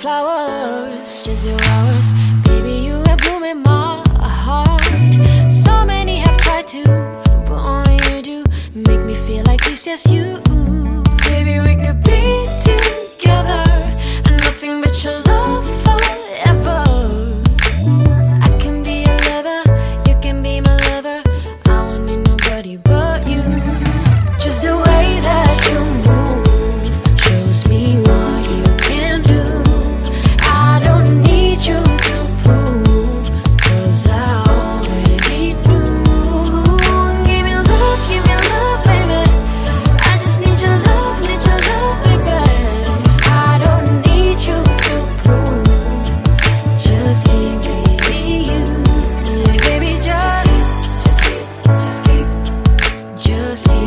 flowers, just your hours. Baby, you are blooming my heart. So many have tried to, but only you do. Make me feel like this, yes, you. Baby, we could be.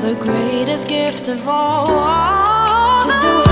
the greatest gift of all.